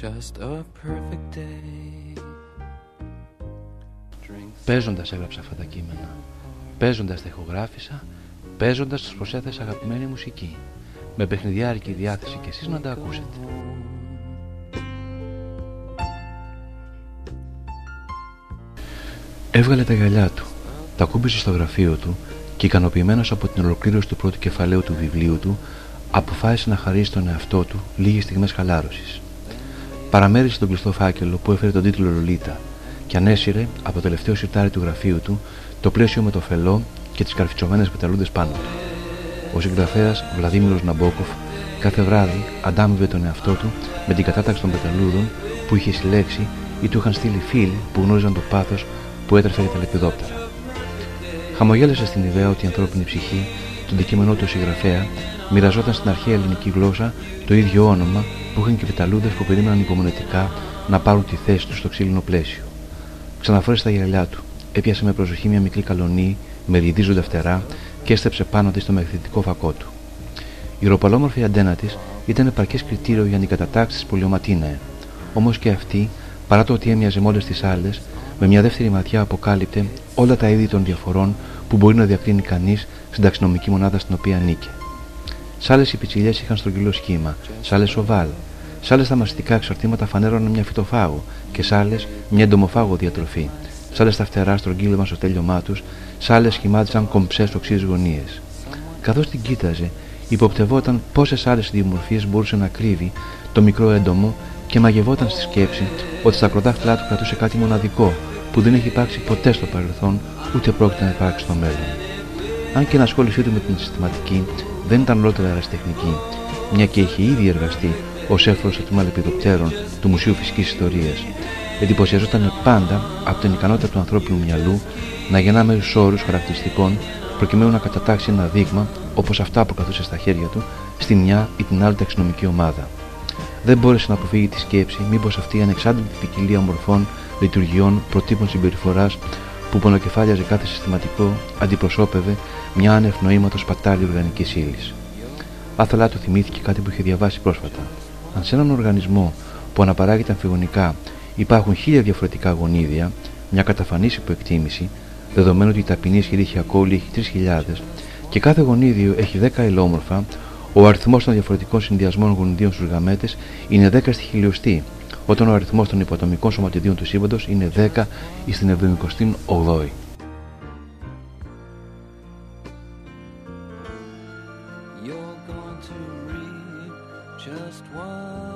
just a perfect day. Παίζοντας έγραψα αυτά τα κείμενα. Παίζοντας τα ηχογράφησα, παίζοντας τους προσέθεσα αγαπημένη μουσική. Με παιχνιδιάρικη διάθεση και εσείς να τα ακούσετε. Έβγαλε τα γυαλιά του, τα κούμπισε στο γραφείο του και ικανοποιημένος από την ολοκλήρωση του πρώτου κεφαλαίου του βιβλίου του, αποφάσισε να χαρίσει τον εαυτό του λίγες στιγμές χαλάρωσης. Παραμέρισε τον κλειστό φάκελο που έφερε τον τίτλο Λολίτα και ανέσυρε από το τελευταίο σιρτάρι του γραφείου του το πλαίσιο με το φελό και τις καρφιτσωμένες πεταλούδες πάνω του. Ο συγγραφέας Βλαδίμηρο Ναμπόκοφ κάθε βράδυ αντάμιβε τον εαυτό του με την κατάταξη των πεταλούδων που είχε συλλέξει ή του είχαν στείλει φίλοι που γνώριζαν το πάθος που έτρεφε για τα λεπιδόπτερα. Χαμογέλασε στην ιδέα ότι η ανθρώπινη ψυχή, το αντικείμενό του συγγραφέα, μοιραζόταν στην αρχαία ελληνική γλώσσα το ίδιο όνομα που είχαν και οι πεταλούδε που περίμεναν υπομονετικά να πάρουν τη θέση τους στο ξύλινο πλαίσιο. Ξαναφόρεσε τα γυαλιά του, έπιασε με προσοχή μια μικρή καλονή με διεδίζοντα φτερά και έστεψε πάνω της στο μαγνητικό φακό του. Η ροπαλόμορφη αντένα της ήταν επαρκές κριτήριο για την κατατάξη τη πολιοματίναε. Όμως και αυτή, παρά το ότι έμοιαζε με όλε τις άλλες, με μια δεύτερη ματιά αποκάλυπτε όλα τα είδη των διαφορών που μπορεί να διακρίνει κανείς στην ταξινομική μονάδα στην οποία ανήκε. Σ' άλλες οι πιτσιλιές είχαν στρογγυλό σχήμα, σ' άλλες οβάλ, σ' άλλες τα μαστικά εξαρτήματα φανέρωναν μια φυτοφάγο και σ' άλλες μια εντομοφάγο διατροφή, σ' άλλες τα φτερά στρογγύλευαν στο τέλειωμά τους, σ' άλλες σχημάτισαν κομψές οξύε γωνίες. Καθώς την κοίταζε, υποπτευόταν πόσες άλλες ιδιομορφίες μπορούσε να κρύβει το μικρό έντομο και μαγευόταν στη σκέψη ότι στα κροδάχτυλά του κρατούσε κάτι μοναδικό που δεν έχει υπάρξει ποτέ στο παρελθόν ούτε πρόκειται να υπάρξει στο μέλλον. Αν και η ενασχόλησή του με την συστηματική δεν ήταν ολότερα αεραστεχνική, μια και είχε ήδη εργαστεί ως έφορο του μαλλεπιδοπτέρων του Μουσείου Φυσικής Ιστορίας, εντυπωσιαζόταν πάντα από την ικανότητα του ανθρώπινου μυαλού να γεννά μέρου όρους χαρακτηριστικών προκειμένου να κατατάξει ένα δείγμα όπως αυτά που καθούσε στα χέρια του στη μια ή την άλλη ταξινομική ομάδα. Δεν μπόρεσε να αποφύγει τη σκέψη μήπως αυτή η ανεξάντλητη ποικιλία μορφών, λειτουργιών, προτύπων συμπεριφοράς που πονοκεφάλιαζε κάθε συστηματικό αντιπροσώπευε μια άνευ νοήματος πατάλη οργανικής ύλης. Άθελά του θυμήθηκε κάτι που είχε διαβάσει πρόσφατα. Αν σε έναν οργανισμό που αναπαράγεται αμφιγονικά υπάρχουν χίλια διαφορετικά γονίδια, μια καταφανής υποεκτίμηση, δεδομένου ότι η ταπεινή ισχυρή χιακόλη έχει 3.000 και κάθε γονίδιο έχει 10 ελόμορφα, ο αριθμός των διαφορετικών συνδυασμών γονιδίων στους γαμέτες είναι 10 στη χιλιοστή, όταν ο αριθμός των υποτομικών σωματιδίων του σύμπαντος είναι 10 ή στην 78η. You're going to reap just what you sow.